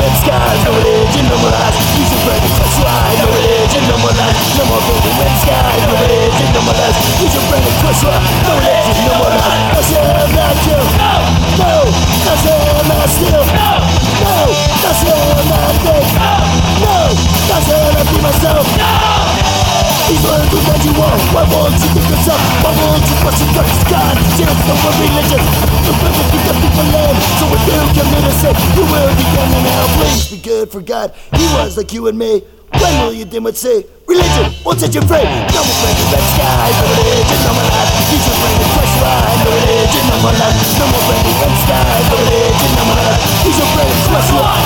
more skies, no religion, no more lies. You should the cross line, no religion, no more lies. No more freedom with skies, no religion, no more lies. You should the cross line, no religion, no more lies. I shall not kill. No, no, I shall not steal. No, no, I shall not think. No, I shall not be myself. No. Words will that you want Why won't you think yourself? Why won't you question God's God? No more religion The purpose keep the people live So if you commit a sin You will be damned in word for God. He was like you and me. When will you dim what say? Religion won't set you free. No more friends red skies, no religion, no more life. You should bring the fresh ride, no religion, no more life. No more friends red skies, no religion, no more life. You should bring the fresh ride.